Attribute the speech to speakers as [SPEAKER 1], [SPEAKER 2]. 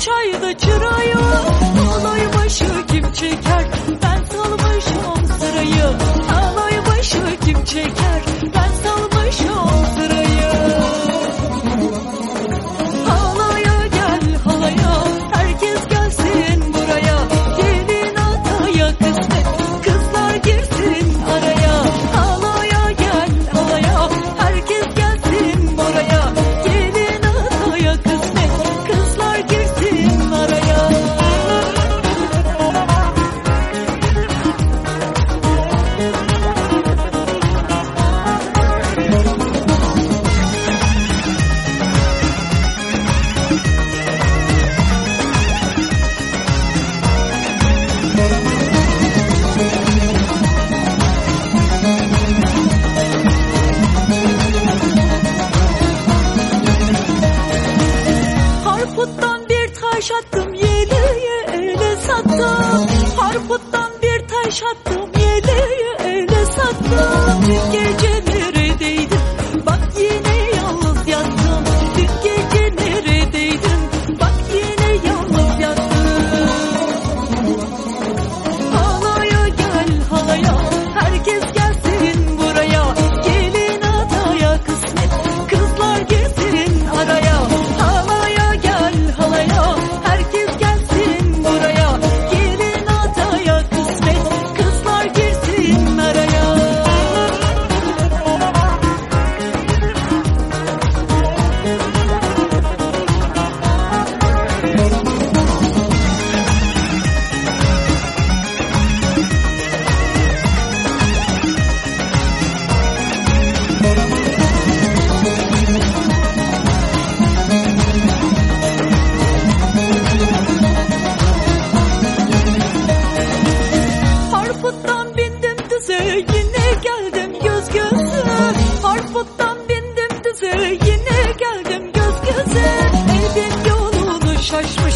[SPEAKER 1] üç ayda kirayı Alay başı kim çeker? Ben salmışım sırayı Alay başı kim çeker? yeleği ele sattım. Harputtan bir taş attım. Yeleği ele sattım. şaşmış